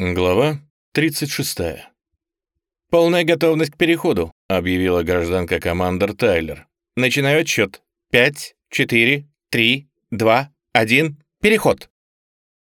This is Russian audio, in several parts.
Глава 36. «Полная готовность к переходу», — объявила гражданка-командор Тайлер. «Начинаю отсчет. Пять, четыре, три, два, один. Переход!»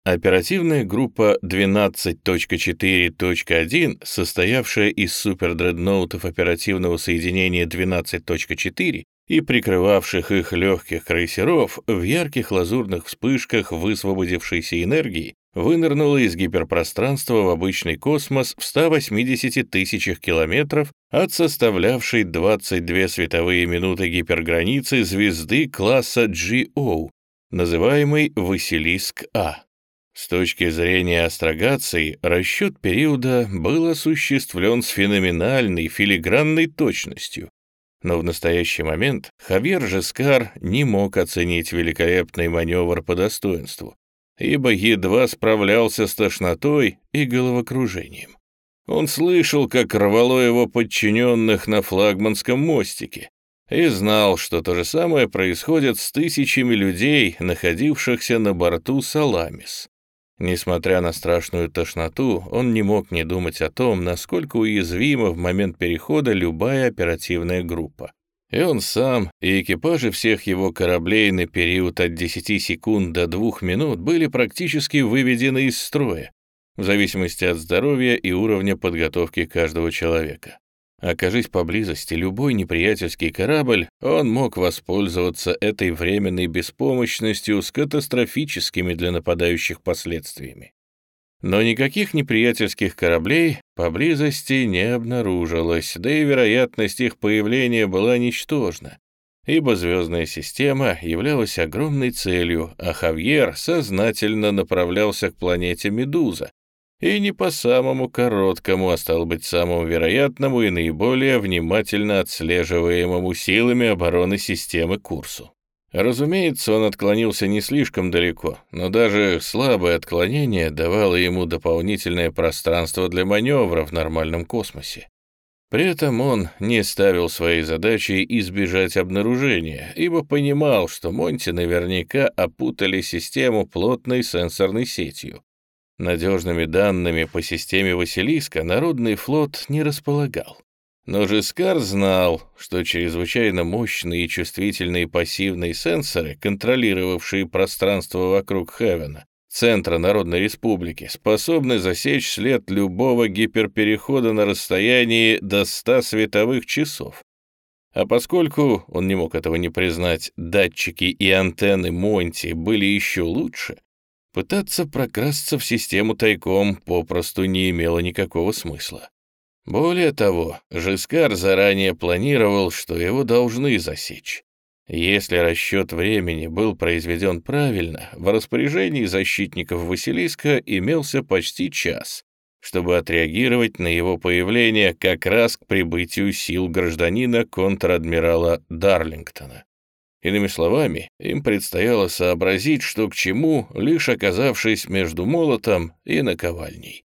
Оперативная группа 12.4.1, состоявшая из супердредноутов оперативного соединения 12.4 и прикрывавших их легких крейсеров, в ярких лазурных вспышках высвободившейся энергии вынырнула из гиперпространства в обычный космос в 180 тысячах километров от составлявшей 22 световые минуты гиперграницы звезды класса GO, называемой Василиск-А. С точки зрения астрогации, расчет периода был осуществлен с феноменальной филигранной точностью. Но в настоящий момент Хавьер Жескар не мог оценить великолепный маневр по достоинству ибо едва справлялся с тошнотой и головокружением. Он слышал, как рвало его подчиненных на флагманском мостике, и знал, что то же самое происходит с тысячами людей, находившихся на борту «Саламис». Несмотря на страшную тошноту, он не мог не думать о том, насколько уязвима в момент перехода любая оперативная группа. И он сам, и экипажи всех его кораблей на период от 10 секунд до 2 минут были практически выведены из строя, в зависимости от здоровья и уровня подготовки каждого человека. Окажись поблизости любой неприятельский корабль, он мог воспользоваться этой временной беспомощностью с катастрофическими для нападающих последствиями. Но никаких неприятельских кораблей поблизости не обнаружилось, да и вероятность их появления была ничтожна, ибо звездная система являлась огромной целью, а Хавьер сознательно направлялся к планете Медуза, и не по самому короткому, а стал быть самому вероятному и наиболее внимательно отслеживаемому силами обороны системы курсу. Разумеется, он отклонился не слишком далеко, но даже слабое отклонение давало ему дополнительное пространство для маневра в нормальном космосе. При этом он не ставил своей задачей избежать обнаружения, ибо понимал, что Монти наверняка опутали систему плотной сенсорной сетью. Надежными данными по системе Василиска Народный флот не располагал. Но Жискар знал, что чрезвычайно мощные и чувствительные пассивные сенсоры, контролировавшие пространство вокруг Хевена, центра Народной Республики, способны засечь след любого гиперперехода на расстоянии до 100 световых часов. А поскольку, он не мог этого не признать, датчики и антенны Монти были еще лучше, пытаться прокрасться в систему тайком попросту не имело никакого смысла. Более того, Жискар заранее планировал, что его должны засечь. Если расчет времени был произведен правильно, в распоряжении защитников Василиска имелся почти час, чтобы отреагировать на его появление как раз к прибытию сил гражданина контр-адмирала Дарлингтона. Иными словами, им предстояло сообразить, что к чему, лишь оказавшись между молотом и наковальней.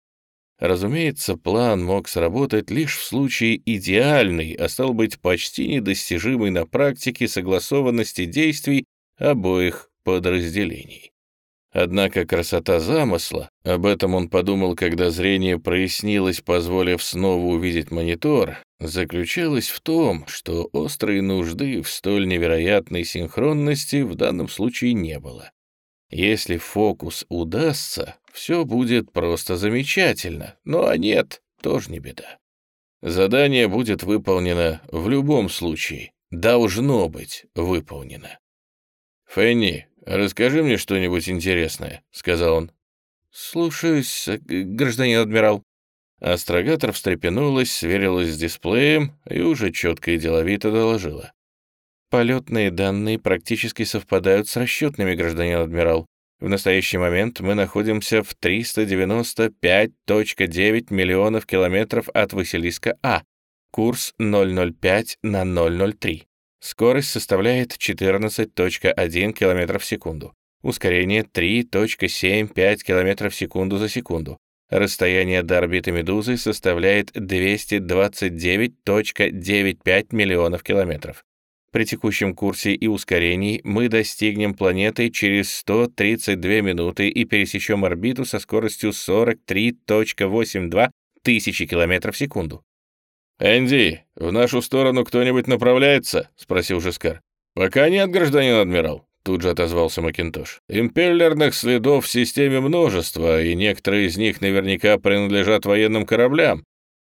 Разумеется, план мог сработать лишь в случае идеальной, а стал быть почти недостижимой на практике согласованности действий обоих подразделений. Однако красота замысла, об этом он подумал, когда зрение прояснилось, позволив снова увидеть монитор, заключалась в том, что острой нужды в столь невероятной синхронности в данном случае не было. Если фокус удастся, все будет просто замечательно, ну а нет, тоже не беда. Задание будет выполнено в любом случае, должно быть выполнено. «Фенни, расскажи мне что-нибудь интересное», — сказал он. «Слушаюсь, гражданин адмирал». Астрогатор встрепенулась, сверилась с дисплеем и уже четко и деловито доложила. «Полетные данные практически совпадают с расчетными, гражданин адмирал. В настоящий момент мы находимся в 395.9 миллионов километров от Василиска А. Курс 005 на 003. Скорость составляет 14.1 км в секунду. Ускорение 3.75 км в секунду за секунду. Расстояние до орбиты Медузы составляет 229.95 миллионов километров. При текущем курсе и ускорении мы достигнем планеты через 132 минуты и пересечем орбиту со скоростью 43.82 тысячи километров в секунду. «Энди, в нашу сторону кто-нибудь направляется?» — спросил Жескар. «Пока нет, гражданин адмирал», — тут же отозвался Макинтош. «Импеллерных следов в системе множество, и некоторые из них наверняка принадлежат военным кораблям.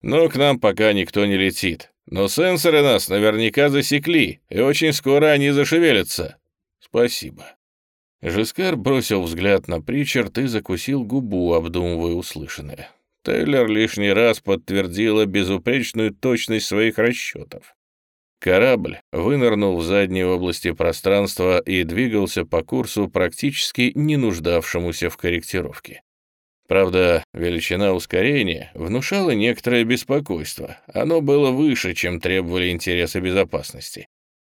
Но к нам пока никто не летит. Но сенсоры нас наверняка засекли, и очень скоро они зашевелятся». «Спасибо». Жескар бросил взгляд на Причард и закусил губу, обдумывая услышанное. Тейлор лишний раз подтвердила безупречную точность своих расчетов. Корабль вынырнул в задней области пространства и двигался по курсу, практически не нуждавшемуся в корректировке. Правда, величина ускорения внушала некоторое беспокойство. Оно было выше, чем требовали интересы безопасности.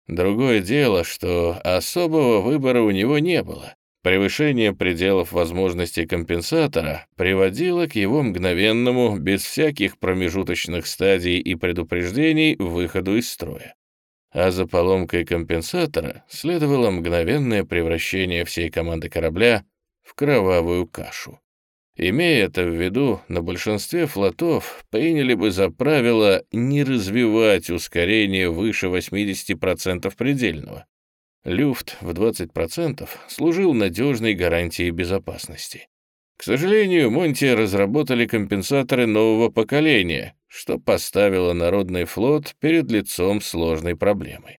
Другое дело, что особого выбора у него не было. Превышение пределов возможностей компенсатора приводило к его мгновенному, без всяких промежуточных стадий и предупреждений, выходу из строя. А за поломкой компенсатора следовало мгновенное превращение всей команды корабля в кровавую кашу. Имея это в виду, на большинстве флотов приняли бы за правило не развивать ускорение выше 80% предельного. Люфт в 20% служил надежной гарантией безопасности. К сожалению, Монти разработали компенсаторы нового поколения, что поставило Народный флот перед лицом сложной проблемой.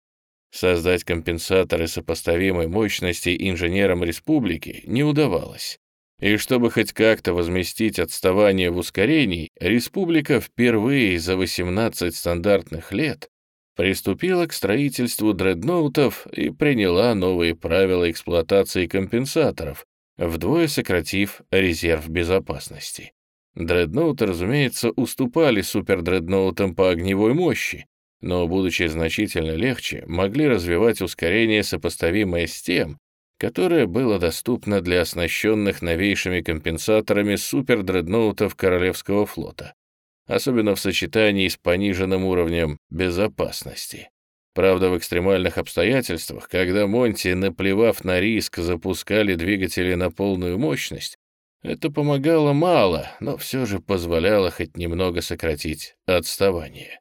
Создать компенсаторы сопоставимой мощности инженерам республики не удавалось. И чтобы хоть как-то возместить отставание в ускорении, республика впервые за 18 стандартных лет приступила к строительству дредноутов и приняла новые правила эксплуатации компенсаторов, вдвое сократив резерв безопасности. Дредноуты, разумеется, уступали супердредноутам по огневой мощи, но, будучи значительно легче, могли развивать ускорение, сопоставимое с тем, которое было доступно для оснащенных новейшими компенсаторами супердредноутов Королевского флота особенно в сочетании с пониженным уровнем безопасности. Правда, в экстремальных обстоятельствах, когда Монти, наплевав на риск, запускали двигатели на полную мощность, это помогало мало, но все же позволяло хоть немного сократить отставание.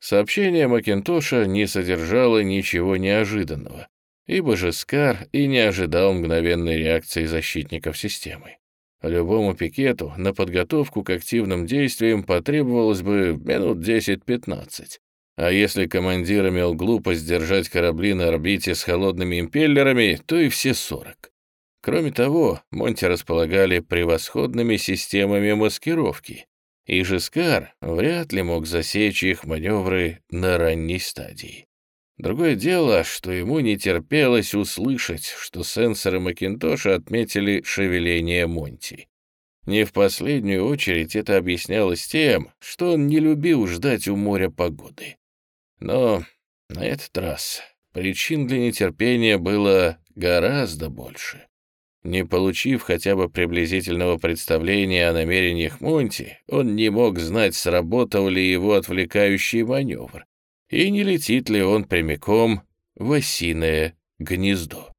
Сообщение Макинтоша не содержало ничего неожиданного, ибо же Скар и не ожидал мгновенной реакции защитников системы. Любому пикету на подготовку к активным действиям потребовалось бы минут 10-15. А если командир имел глупость держать корабли на орбите с холодными импеллерами, то и все 40. Кроме того, Монти располагали превосходными системами маскировки, и Жескар вряд ли мог засечь их маневры на ранней стадии. Другое дело, что ему не терпелось услышать, что сенсоры Макинтоша отметили шевеление Монти. Не в последнюю очередь это объяснялось тем, что он не любил ждать у моря погоды. Но на этот раз причин для нетерпения было гораздо больше. Не получив хотя бы приблизительного представления о намерениях Монти, он не мог знать, сработал ли его отвлекающий маневр, и не летит ли он прямиком в осиное гнездо.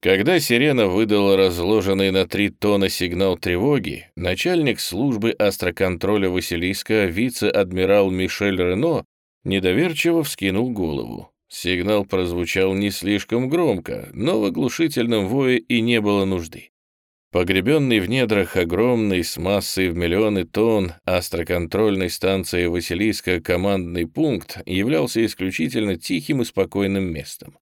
Когда сирена выдала разложенный на три тонна сигнал тревоги, начальник службы астроконтроля Василиска, вице-адмирал Мишель Рено, недоверчиво вскинул голову. Сигнал прозвучал не слишком громко, но в оглушительном вое и не было нужды. Погребенный в недрах огромный, с массой в миллионы тонн, астроконтрольной станции Василиска командный пункт являлся исключительно тихим и спокойным местом.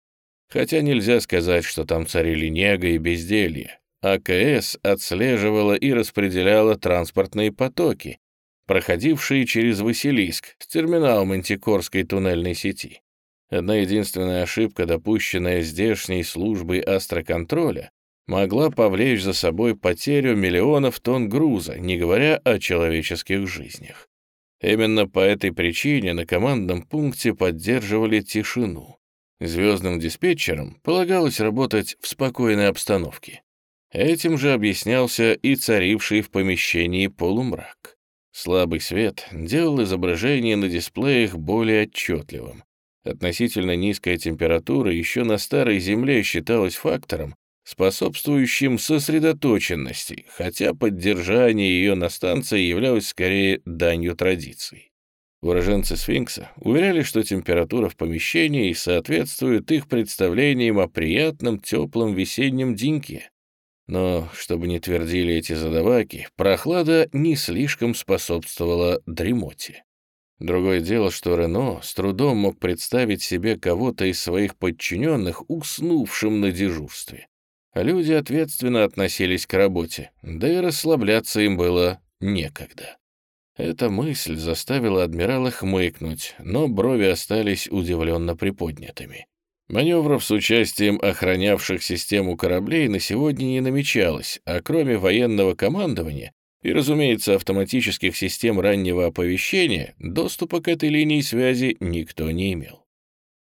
Хотя нельзя сказать, что там царили нега и безделье. АКС отслеживала и распределяла транспортные потоки, проходившие через Василиск с терминалом антикорской туннельной сети. Одна единственная ошибка, допущенная здешней службой астроконтроля, могла повлечь за собой потерю миллионов тонн груза, не говоря о человеческих жизнях. Именно по этой причине на командном пункте поддерживали тишину. Звездным диспетчерам полагалось работать в спокойной обстановке. Этим же объяснялся и царивший в помещении полумрак. Слабый свет делал изображение на дисплеях более отчетливым. Относительно низкая температура еще на Старой Земле считалась фактором, способствующим сосредоточенности, хотя поддержание ее на станции являлось скорее данью традиции. Уроженцы сфинкса уверяли, что температура в помещении соответствует их представлениям о приятном теплом весеннем деньке. Но, чтобы не твердили эти задаваки, прохлада не слишком способствовала дремоте. Другое дело, что Рено с трудом мог представить себе кого-то из своих подчиненных уснувшим на дежурстве. Люди ответственно относились к работе, да и расслабляться им было некогда. Эта мысль заставила адмирала хмыкнуть, но брови остались удивленно приподнятыми. Маневров с участием охранявших систему кораблей на сегодня не намечалось, а кроме военного командования и, разумеется, автоматических систем раннего оповещения, доступа к этой линии связи никто не имел.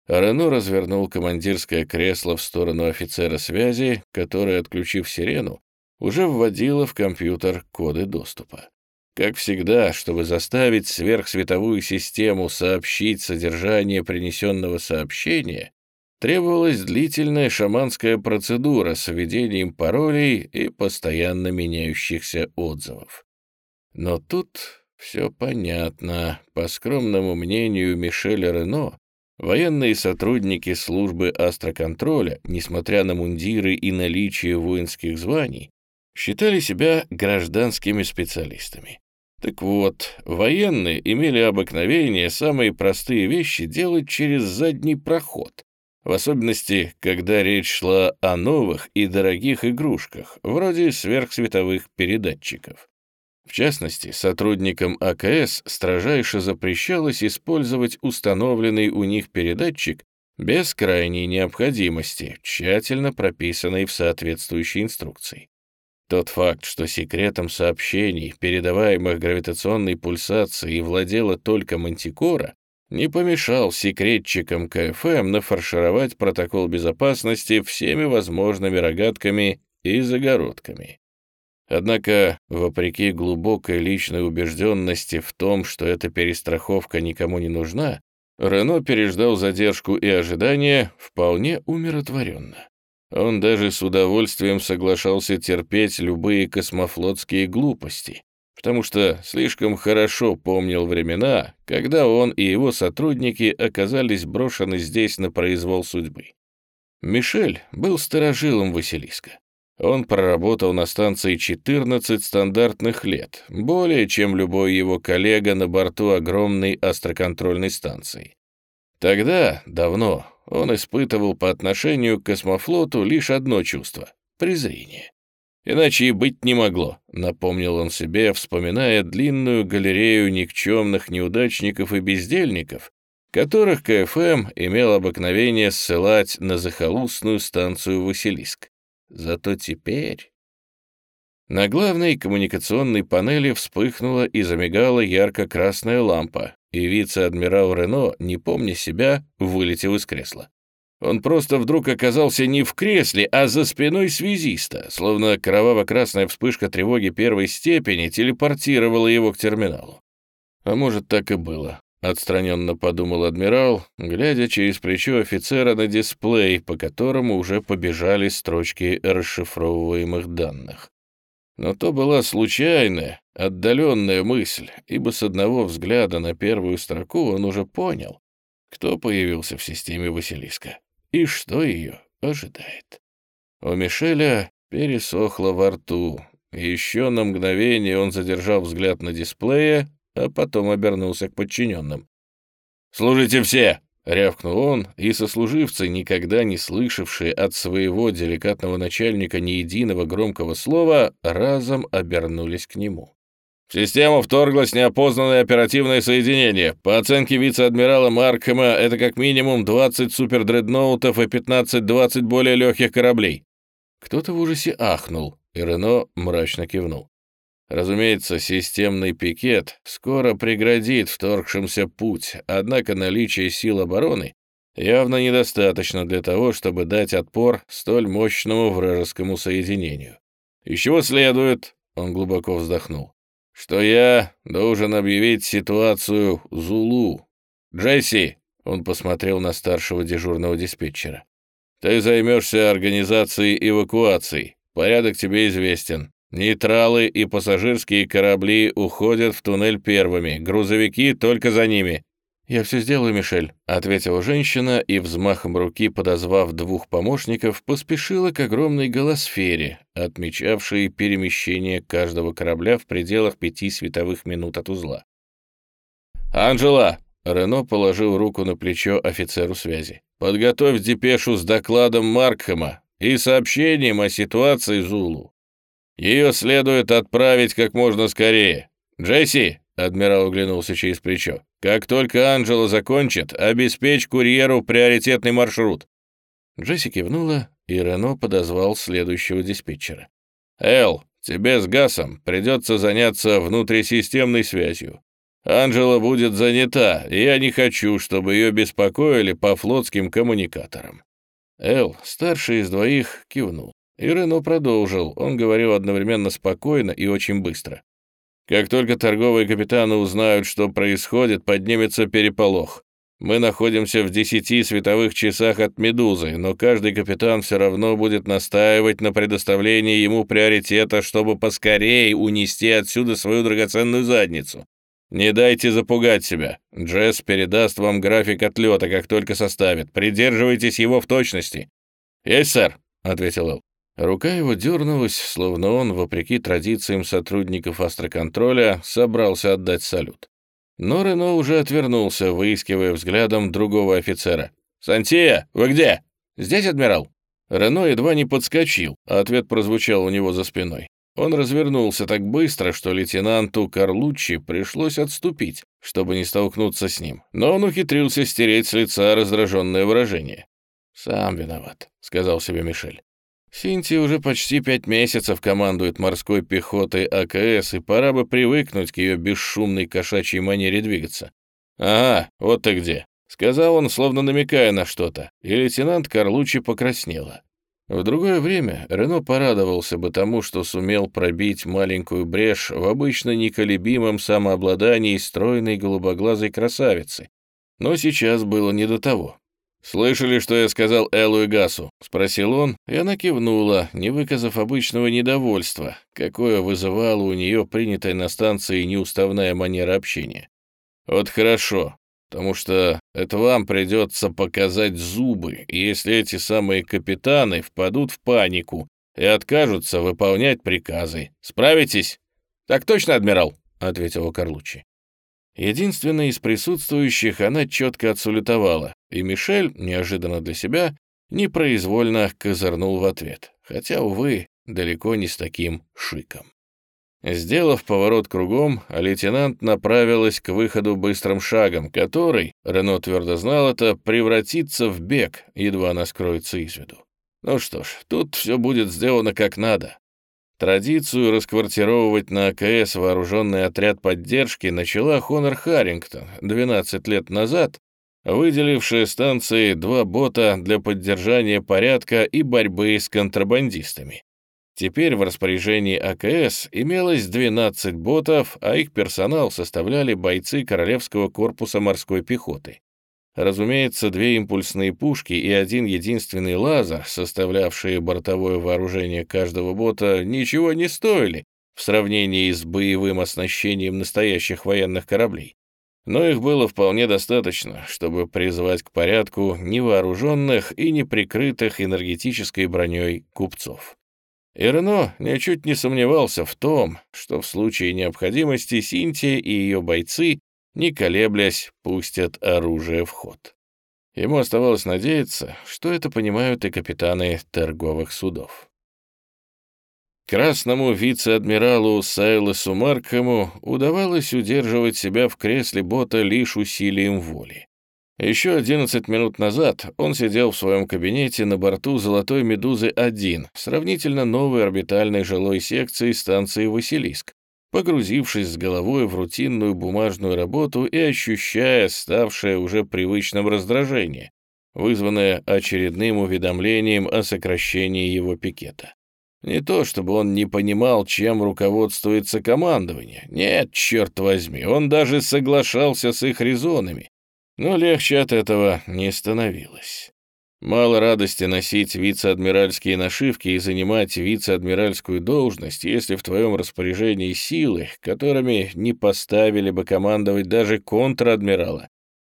Рено развернул командирское кресло в сторону офицера связи, который, отключив сирену, уже вводила в компьютер коды доступа. Как всегда, чтобы заставить сверхсветовую систему сообщить содержание принесенного сообщения, требовалась длительная шаманская процедура с введением паролей и постоянно меняющихся отзывов. Но тут все понятно. По скромному мнению Мишеля Рено, военные сотрудники службы астроконтроля, несмотря на мундиры и наличие воинских званий, считали себя гражданскими специалистами. Так вот, военные имели обыкновение самые простые вещи делать через задний проход, в особенности, когда речь шла о новых и дорогих игрушках, вроде сверхсветовых передатчиков. В частности, сотрудникам АКС строжайше запрещалось использовать установленный у них передатчик без крайней необходимости, тщательно прописанной в соответствующей инструкции. Тот факт, что секретом сообщений, передаваемых гравитационной пульсацией, владела только Мантикора, не помешал секретчикам КФМ нафаршировать протокол безопасности всеми возможными рогатками и загородками. Однако, вопреки глубокой личной убежденности в том, что эта перестраховка никому не нужна, Рено переждал задержку и ожидания вполне умиротворенно. Он даже с удовольствием соглашался терпеть любые космофлотские глупости, потому что слишком хорошо помнил времена, когда он и его сотрудники оказались брошены здесь на произвол судьбы. Мишель был сторожилом Василиска. Он проработал на станции 14 стандартных лет, более чем любой его коллега на борту огромной астроконтрольной станции. Тогда, давно, он испытывал по отношению к космофлоту лишь одно чувство — презрение. Иначе и быть не могло, напомнил он себе, вспоминая длинную галерею никчемных неудачников и бездельников, которых КФМ имел обыкновение ссылать на захолустную станцию Василиск. Зато теперь... На главной коммуникационной панели вспыхнула и замигала ярко-красная лампа, и вице-адмирал Рено, не помня себя, вылетел из кресла. Он просто вдруг оказался не в кресле, а за спиной связиста, словно кроваво-красная вспышка тревоги первой степени телепортировала его к терминалу. А может, так и было. Отстраненно подумал адмирал, глядя через плечо офицера на дисплей, по которому уже побежали строчки расшифровываемых данных. Но то была случайная, отдаленная мысль, ибо с одного взгляда на первую строку он уже понял, кто появился в системе Василиска и что ее ожидает. У Мишеля пересохло во рту. Еще на мгновение он задержал взгляд на дисплее, а потом обернулся к подчиненным. «Служите все!» — рявкнул он, и сослуживцы, никогда не слышавшие от своего деликатного начальника ни единого громкого слова, разом обернулись к нему. В систему вторглось неопознанное оперативное соединение. По оценке вице-адмирала Маркхэма, это как минимум 20 супердредноутов и 15-20 более легких кораблей. Кто-то в ужасе ахнул, и Рено мрачно кивнул. Разумеется, системный пикет скоро преградит вторгшимся путь, однако наличие сил обороны явно недостаточно для того, чтобы дать отпор столь мощному вражескому соединению. Из чего следует, он глубоко вздохнул, что я должен объявить ситуацию Зулу. Джесси, Он посмотрел на старшего дежурного диспетчера. «Ты займешься организацией эвакуации. Порядок тебе известен. Нейтралы и пассажирские корабли уходят в туннель первыми, грузовики только за ними». «Я все сделаю, Мишель», — ответила женщина и, взмахом руки подозвав двух помощников, поспешила к огромной голосфере, отмечавшей перемещение каждого корабля в пределах пяти световых минут от узла. «Анжела!» Рено положил руку на плечо офицеру связи. «Подготовь депешу с докладом Маркхэма и сообщением о ситуации Зулу. Ее следует отправить как можно скорее. Джесси!» — адмирал оглянулся через плечо. «Как только Анжела закончит, обеспечь курьеру приоритетный маршрут». Джесси кивнула, и Рено подозвал следующего диспетчера. «Эл, тебе с Гасом придется заняться внутрисистемной связью. Анжела будет занята, и я не хочу, чтобы ее беспокоили по флотским коммуникаторам». Эл, старший из двоих, кивнул. И Рено продолжил. Он говорил одновременно спокойно и очень быстро. «Как только торговые капитаны узнают, что происходит, поднимется переполох. Мы находимся в десяти световых часах от «Медузы», но каждый капитан все равно будет настаивать на предоставлении ему приоритета, чтобы поскорее унести отсюда свою драгоценную задницу. «Не дайте запугать себя. Джесс передаст вам график отлета, как только составит. Придерживайтесь его в точности». «Есть, сэр», — ответил Эл. Рука его дернулась, словно он, вопреки традициям сотрудников астроконтроля, собрался отдать салют. Но Рено уже отвернулся, выискивая взглядом другого офицера. «Сантия, вы где?» «Здесь, адмирал». Рено едва не подскочил, а ответ прозвучал у него за спиной. Он развернулся так быстро, что лейтенанту Карлуччи пришлось отступить, чтобы не столкнуться с ним, но он ухитрился стереть с лица раздраженное выражение. «Сам виноват», — сказал себе Мишель. Синти уже почти пять месяцев командует морской пехотой АКС, и пора бы привыкнуть к ее бесшумной кошачьей манере двигаться. «Ага, вот ты где», — сказал он, словно намекая на что-то, и лейтенант Карлуччи покраснела. В другое время Рено порадовался бы тому, что сумел пробить маленькую брешь в обычно неколебимом самообладании стройной голубоглазой красавицы. Но сейчас было не до того. «Слышали, что я сказал Эллу и Гасу?» — спросил он, и она кивнула, не выказав обычного недовольства, какое вызывало у нее принятая на станции неуставная манера общения. «Вот хорошо потому что это вам придется показать зубы, если эти самые капитаны впадут в панику и откажутся выполнять приказы. Справитесь?» «Так точно, адмирал», — ответила Карлуччи. Единственная из присутствующих она четко отсулетовала, и Мишель, неожиданно для себя, непроизвольно козырнул в ответ, хотя, увы, далеко не с таким шиком. Сделав поворот кругом, лейтенант направилась к выходу быстрым шагом, который, Рено твердо знал это, превратится в бег, едва она скроется из виду. Ну что ж, тут все будет сделано как надо. Традицию расквартировывать на АКС вооруженный отряд поддержки начала Хонор Харрингтон 12 лет назад, выделившая станции два бота для поддержания порядка и борьбы с контрабандистами. Теперь в распоряжении АКС имелось 12 ботов, а их персонал составляли бойцы Королевского корпуса морской пехоты. Разумеется, две импульсные пушки и один единственный лазер, составлявшие бортовое вооружение каждого бота, ничего не стоили в сравнении с боевым оснащением настоящих военных кораблей. Но их было вполне достаточно, чтобы призвать к порядку невооруженных и неприкрытых энергетической броней купцов. И Рено ничуть не сомневался в том, что в случае необходимости Синтия и ее бойцы, не колеблясь, пустят оружие в ход. Ему оставалось надеяться, что это понимают и капитаны торговых судов. Красному вице-адмиралу Сайлосу Маркому удавалось удерживать себя в кресле бота лишь усилием воли. Еще 11 минут назад он сидел в своем кабинете на борту «Золотой Медузы-1», сравнительно новой орбитальной жилой секции станции «Василиск», погрузившись с головой в рутинную бумажную работу и ощущая ставшее уже привычным раздражение, вызванное очередным уведомлением о сокращении его пикета. Не то чтобы он не понимал, чем руководствуется командование. Нет, черт возьми, он даже соглашался с их резонами Но легче от этого не становилось. Мало радости носить вице-адмиральские нашивки и занимать вице-адмиральскую должность, если в твоем распоряжении силы, которыми не поставили бы командовать даже контр-адмирала,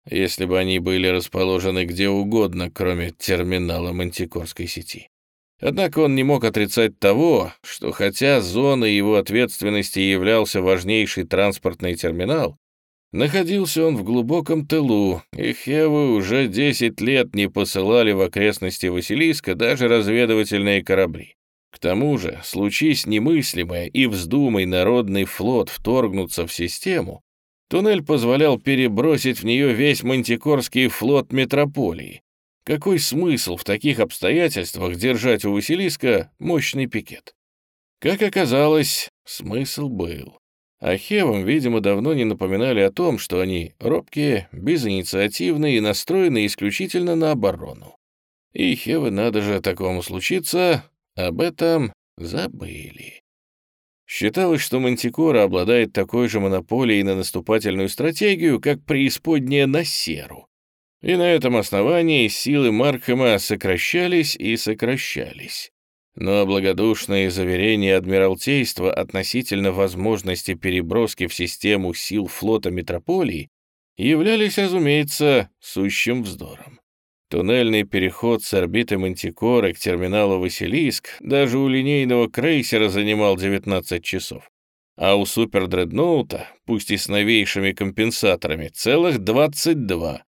если бы они были расположены где угодно, кроме терминала Мантикорской сети. Однако он не мог отрицать того, что хотя зоной его ответственности являлся важнейший транспортный терминал, находился он в глубоком тылу, и Хевы уже 10 лет не посылали в окрестности Василиска даже разведывательные корабли. К тому же, случись немыслимое и вздумай народный флот вторгнуться в систему, туннель позволял перебросить в нее весь мантикорский флот метрополии, какой смысл в таких обстоятельствах держать у Василиска мощный пикет? Как оказалось, смысл был. А Хевам, видимо, давно не напоминали о том, что они робкие, безинициативные и настроены исключительно на оборону. И Хевы, надо же такому случиться, об этом забыли. Считалось, что Мантикора обладает такой же монополией на наступательную стратегию, как преисподняя на серу. И на этом основании силы Маркхэма сокращались и сокращались. Но благодушные заверения Адмиралтейства относительно возможности переброски в систему сил флота Метрополии являлись, разумеется, сущим вздором. Туннельный переход с орбиты Мантикоры к терминалу Василиск даже у линейного крейсера занимал 19 часов. А у супердредноута, пусть и с новейшими компенсаторами, целых 22.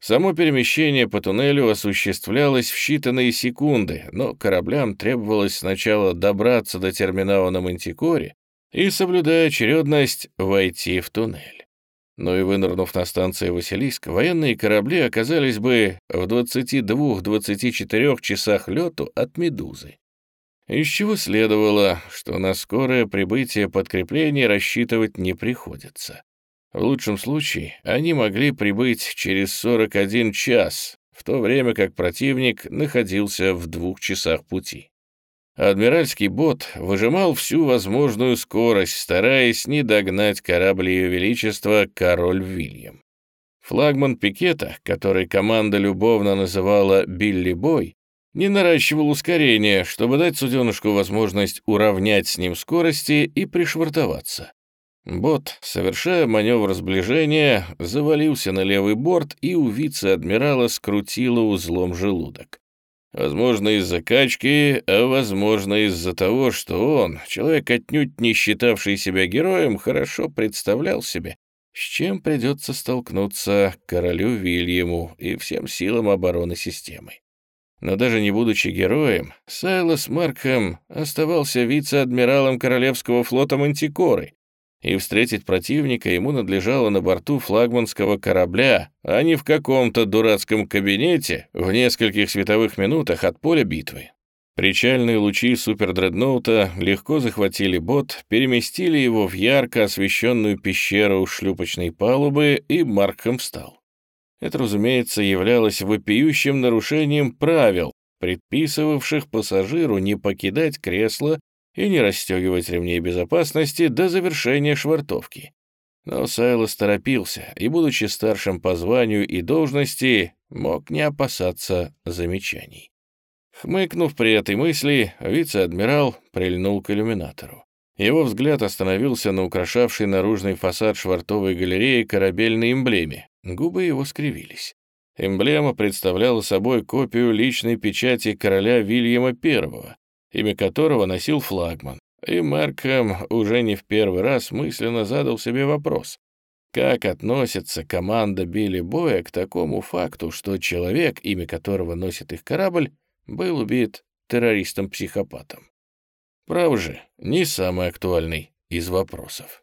Само перемещение по туннелю осуществлялось в считанные секунды, но кораблям требовалось сначала добраться до терминала на Мантикоре и, соблюдая очередность, войти в туннель. Но и вынырнув на станции Василиск, военные корабли оказались бы в 22-24 часах лету от «Медузы». Из чего следовало, что на скорое прибытие подкреплений рассчитывать не приходится. В лучшем случае они могли прибыть через 41 час, в то время как противник находился в двух часах пути. Адмиральский бот выжимал всю возможную скорость, стараясь не догнать корабль Ее Величества «Король Вильям». Флагман пикета, который команда любовно называла «Билли Бой», не наращивал ускорение, чтобы дать суденышку возможность уравнять с ним скорости и пришвартоваться. Бот, совершая маневр сближения, завалился на левый борт и у вице-адмирала скрутило узлом желудок. Возможно, из-за качки, а возможно, из-за того, что он, человек отнюдь не считавший себя героем, хорошо представлял себе, с чем придется столкнуться королю Вильяму и всем силам обороны системы. Но даже не будучи героем, Сайлос Маркхэм оставался вице-адмиралом Королевского флота Мантикоры, и встретить противника ему надлежало на борту флагманского корабля, а не в каком-то дурацком кабинете в нескольких световых минутах от поля битвы. Причальные лучи супердредноута легко захватили бот, переместили его в ярко освещенную пещеру шлюпочной палубы, и Маркхэм встал. Это, разумеется, являлось вопиющим нарушением правил, предписывавших пассажиру не покидать кресло и не расстегивать ремней безопасности до завершения швартовки. Но Сайлос торопился и, будучи старшим по званию и должности, мог не опасаться замечаний. Хмыкнув при этой мысли, вице-адмирал прильнул к иллюминатору. Его взгляд остановился на украшавшей наружный фасад швартовой галереи корабельной эмблеме. Губы его скривились. Эмблема представляла собой копию личной печати короля Вильяма I, имя которого носил флагман. И Маркхэм уже не в первый раз мысленно задал себе вопрос, как относится команда Билли Боя к такому факту, что человек, имя которого носит их корабль, был убит террористом-психопатом. Право же, не самый актуальный из вопросов.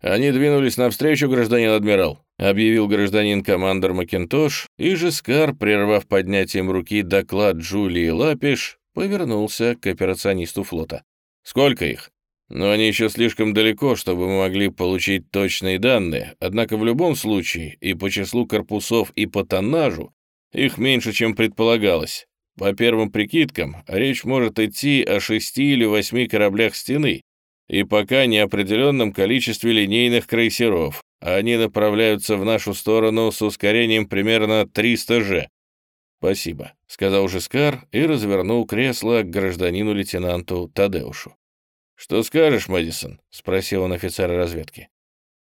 «Они двинулись навстречу, гражданин адмирал», — объявил гражданин-командор Макинтош, и Жескар, прервав поднятием руки доклад Джулии Лапиш, повернулся к операционисту флота. «Сколько их?» «Но они еще слишком далеко, чтобы мы могли получить точные данные, однако в любом случае и по числу корпусов, и по тоннажу их меньше, чем предполагалось. По первым прикидкам, речь может идти о шести или восьми кораблях стены, и пока неопределенном количестве линейных крейсеров. Они направляются в нашу сторону с ускорением примерно 300 же. «Спасибо», — сказал Жискар и развернул кресло к гражданину-лейтенанту Тадеушу. «Что скажешь, Мэдисон?» — спросил он офицера разведки.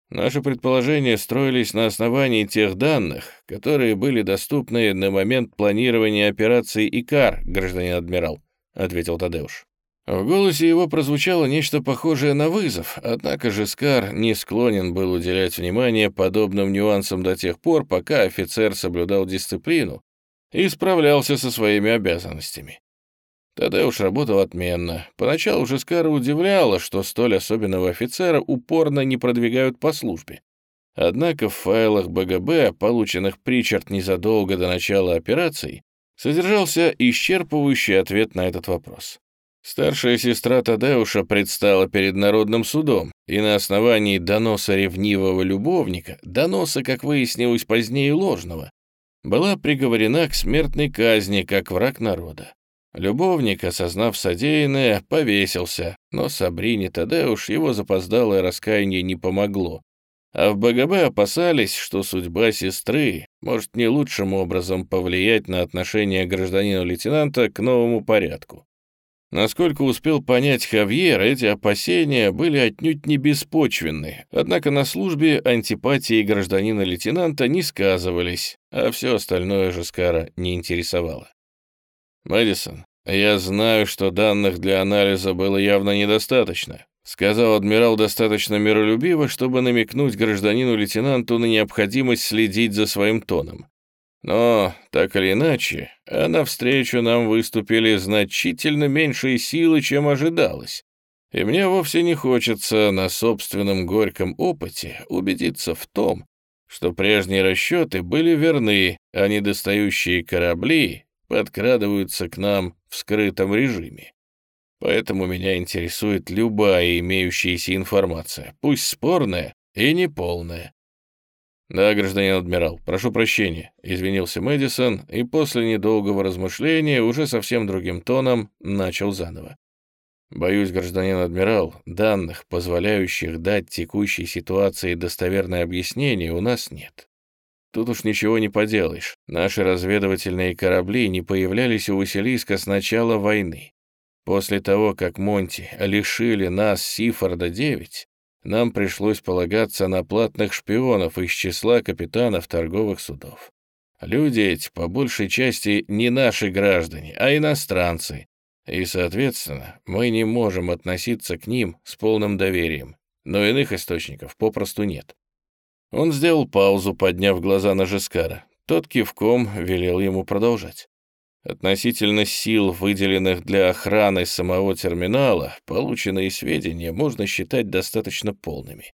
Наши предположения строились на основании тех данных, которые были доступны на момент планирования операции «Икар», гражданин адмирал, — ответил Тадеуш. В голосе его прозвучало нечто похожее на вызов, однако же Скар не склонен был уделять внимание подобным нюансам до тех пор, пока офицер соблюдал дисциплину и справлялся со своими обязанностями. Тадеуш работал отменно. Поначалу же Скара удивляло, что столь особенного офицера упорно не продвигают по службе. Однако в файлах БГБ, полученных Причард незадолго до начала операции, содержался исчерпывающий ответ на этот вопрос. Старшая сестра Тадеуша предстала перед народным судом, и на основании доноса ревнивого любовника, доноса, как выяснилось позднее, ложного, была приговорена к смертной казни как враг народа. Любовник, осознав содеянное, повесился, но Сабрине Тадеуш его запоздалое раскаяние не помогло. А в БГБ опасались, что судьба сестры может не лучшим образом повлиять на отношение гражданина-лейтенанта к новому порядку. Насколько успел понять Хавьер, эти опасения были отнюдь не беспочвенны, однако на службе антипатии гражданина-лейтенанта не сказывались, а все остальное Жескара не интересовало. «Мэдисон, я знаю, что данных для анализа было явно недостаточно», сказал адмирал достаточно миролюбиво, чтобы намекнуть гражданину-лейтенанту на необходимость следить за своим тоном. Но, так или иначе, а навстречу нам выступили значительно меньшие силы, чем ожидалось. И мне вовсе не хочется на собственном горьком опыте убедиться в том, что прежние расчеты были верны, а недостающие корабли подкрадываются к нам в скрытом режиме. Поэтому меня интересует любая имеющаяся информация, пусть спорная и неполная. «Да, гражданин адмирал, прошу прощения», — извинился Мэдисон и после недолгого размышления уже совсем другим тоном начал заново. «Боюсь, гражданин адмирал, данных, позволяющих дать текущей ситуации достоверное объяснение, у нас нет. Тут уж ничего не поделаешь. Наши разведывательные корабли не появлялись у Василиска с начала войны. После того, как Монти лишили нас Сифорда-9, нам пришлось полагаться на платных шпионов из числа капитанов торговых судов. Люди эти, по большей части, не наши граждане, а иностранцы, и, соответственно, мы не можем относиться к ним с полным доверием, но иных источников попросту нет. Он сделал паузу, подняв глаза на Жескара. Тот кивком велел ему продолжать. Относительно сил, выделенных для охраны самого терминала, полученные сведения можно считать достаточно полными.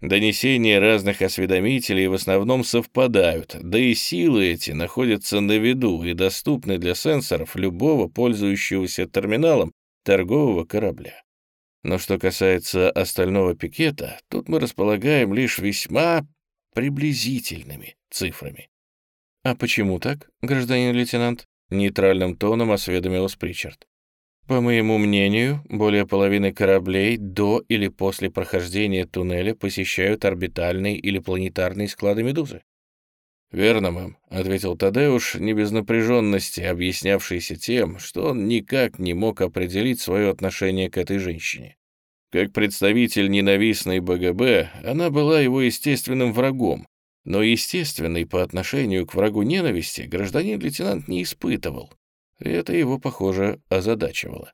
Донесения разных осведомителей в основном совпадают, да и силы эти находятся на виду и доступны для сенсоров любого пользующегося терминалом торгового корабля. Но что касается остального пикета, тут мы располагаем лишь весьма приблизительными цифрами. «А почему так, гражданин лейтенант?» — нейтральным тоном осведомилась Причард. «По моему мнению, более половины кораблей до или после прохождения туннеля посещают орбитальные или планетарные склады «Медузы». «Верно, мэм», — ответил Тадеуш, не без напряженности, объяснявшийся тем, что он никак не мог определить свое отношение к этой женщине. Как представитель ненавистной БГБ, она была его естественным врагом, но естественный по отношению к врагу ненависти гражданин-лейтенант не испытывал, это его, похоже, озадачивало.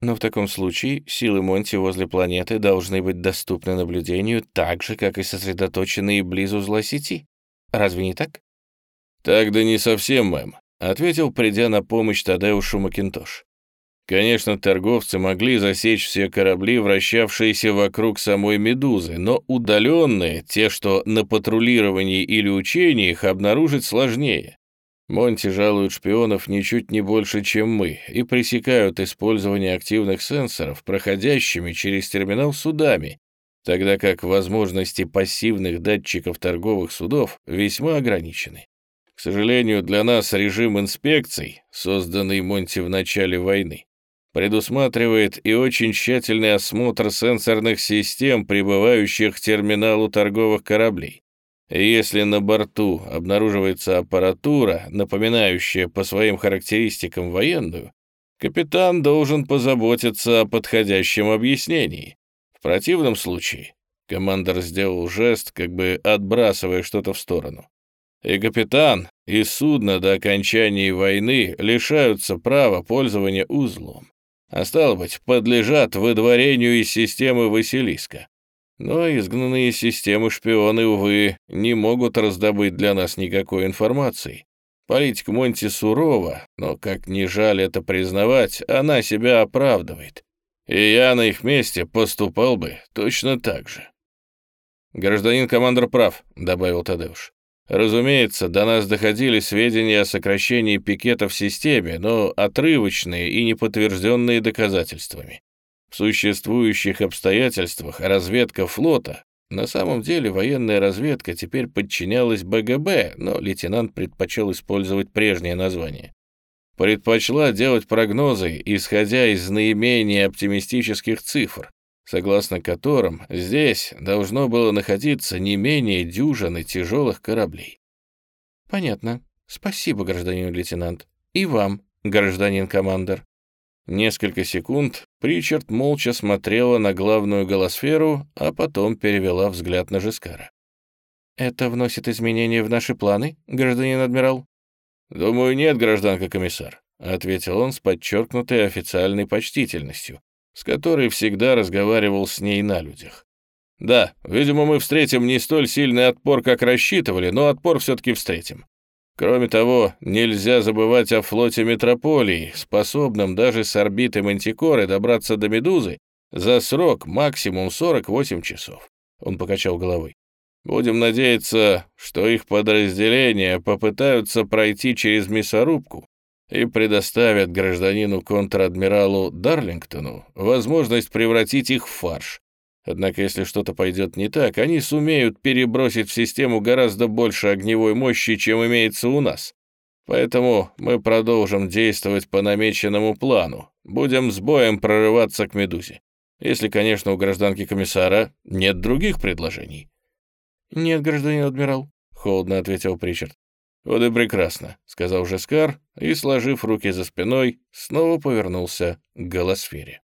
Но в таком случае силы Монти возле планеты должны быть доступны наблюдению так же, как и сосредоточенные близ узла сети. Разве не так? «Так да не совсем, мэм», — ответил, придя на помощь Тадеушу Макинтош. Конечно, торговцы могли засечь все корабли, вращавшиеся вокруг самой «Медузы», но удаленные, те, что на патрулировании или учениях, обнаружить сложнее. Монти жалуют шпионов ничуть не больше, чем мы, и пресекают использование активных сенсоров, проходящими через терминал судами, тогда как возможности пассивных датчиков торговых судов весьма ограничены. К сожалению, для нас режим инспекций, созданный Монти в начале войны, предусматривает и очень тщательный осмотр сенсорных систем, прибывающих к терминалу торговых кораблей. Если на борту обнаруживается аппаратура, напоминающая по своим характеристикам военную, капитан должен позаботиться о подходящем объяснении. В противном случае командор сделал жест, как бы отбрасывая что-то в сторону. И капитан, и судно до окончания войны лишаются права пользования узлом а стало быть, подлежат выдворению из системы Василиска. Но изгнанные системы шпионы, увы, не могут раздобыть для нас никакой информации. Политика Монти сурова, но, как ни жаль это признавать, она себя оправдывает. И я на их месте поступал бы точно так же. «Гражданин командор прав», — добавил Тадeusz. Разумеется, до нас доходили сведения о сокращении пикета в системе, но отрывочные и не подтвержденные доказательствами. В существующих обстоятельствах разведка флота на самом деле военная разведка теперь подчинялась БГБ, но лейтенант предпочел использовать прежнее название. Предпочла делать прогнозы, исходя из наименее оптимистических цифр, согласно которым здесь должно было находиться не менее дюжины тяжелых кораблей. «Понятно. Спасибо, гражданин лейтенант. И вам, гражданин командор». Несколько секунд Причард молча смотрела на главную голосферу, а потом перевела взгляд на Жескара. «Это вносит изменения в наши планы, гражданин адмирал?» «Думаю, нет, гражданка комиссар», — ответил он с подчеркнутой официальной почтительностью, с которой всегда разговаривал с ней на людях. Да, видимо, мы встретим не столь сильный отпор, как рассчитывали, но отпор все-таки встретим. Кроме того, нельзя забывать о флоте метрополии, способном даже с орбиты Мантикоры добраться до Медузы за срок максимум 48 часов. Он покачал головой. Будем надеяться, что их подразделения попытаются пройти через мясорубку и предоставят гражданину контр-адмиралу Дарлингтону возможность превратить их в фарш. Однако, если что-то пойдет не так, они сумеют перебросить в систему гораздо больше огневой мощи, чем имеется у нас. Поэтому мы продолжим действовать по намеченному плану. Будем с боем прорываться к «Медузе». Если, конечно, у гражданки комиссара нет других предложений. «Нет, гражданин адмирал», — холодно ответил Причард. «Вот и прекрасно», — сказал Жескар и, сложив руки за спиной, снова повернулся к голосфере.